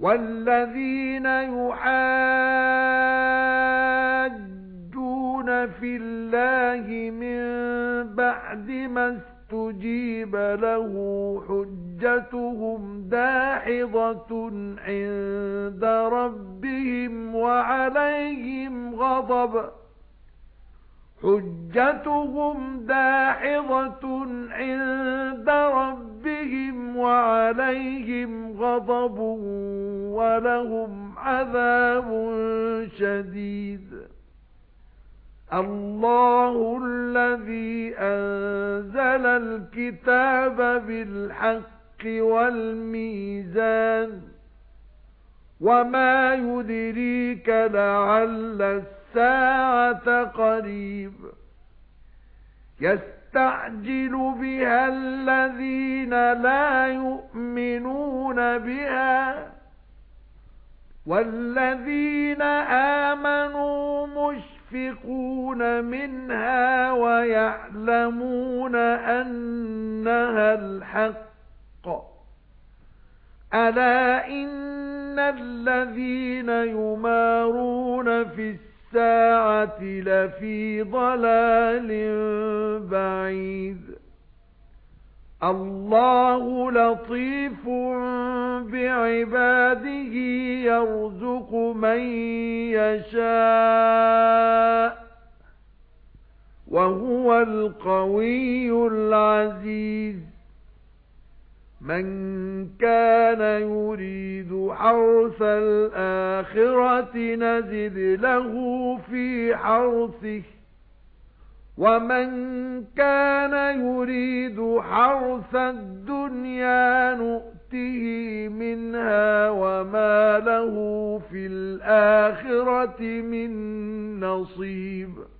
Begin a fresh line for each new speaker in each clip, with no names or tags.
وَالَّذِينَ يُحَاجُّونَ فِي اللَّهِ مِن بَعْدِ مَا اسْتُجِيبَ لَهُ حُجَّتُهُمْ دَاحِضَةٌ عِندَ رَبِّهِمْ وَعَلَيْهِمْ غَضَبٌ حُجَّتُهُمْ دَاحِضَةٌ عِندَ وَعَلَيْهِمْ غَضَبٌ وَلَهُمْ عَذَابٌ شَدِيدٌ. اللَّهُ الَّذِي أَنزَلَ الْكِتَابَ بِالْحَقِّ وَالْمِيزَانَ. وَمَا يُدْرِيكَ لَعَلَّ السَّاعَةَ قَرِيبٌ. يَسْتَعْجِلُ بِهَا الَّذِينَ لَا يُؤْمِنُونَ بِهَا وَالَّذِينَ آمَنُوا مُشْفِقُونَ مِنْهَا وَيَعْلَمُونَ أَنَّهَا الْحَقُّ. أَلَا إِنَّ الَّذِينَ يُمَارُونَ فِي السَّاعَةِ لَفِي ضَلَالٍ بَعِيدٍ. اللَّهُ لَطِيفٌ بِعِبَادِهِ يَرْزُقُ مَن يَشَاءُ وَهُوَ الْقَوِيُّ الْعَزِيزُ. مَنْ كَانَ يُرِيدُ حَرْثَ الْآخِرَةِ نَزِدْ لَهُ فِي حَرْثِهِ وَمَنْ كَانَ يُرِيدُ حَرْثَ الدُّنْيَا نُؤْتِهِ مِنْهَا وَمَا لَهُ فِي الْآخِرَةِ مِنْ نَصِيبٍ.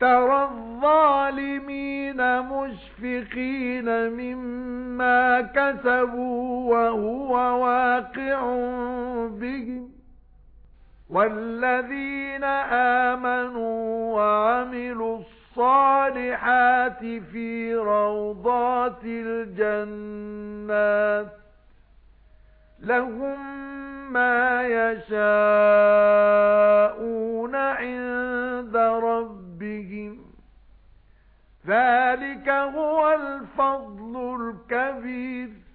تَرَى الظَّالِمِينَ مُشْفِقِينَ مِمَّا كَسَبُوا وَهُوَ وَاقِعٌ بِهِمْ. وَالَّذِينَ آمَنُوا وَعَمِلُوا الصَّالِحَاتِ فِي رَوْضَاتِ الْجَنَّاتِ لَهُم مَّا يَشَاءُونَ ذَلِكَ هُوَ الْفَضْلُ الْكَبِيرُ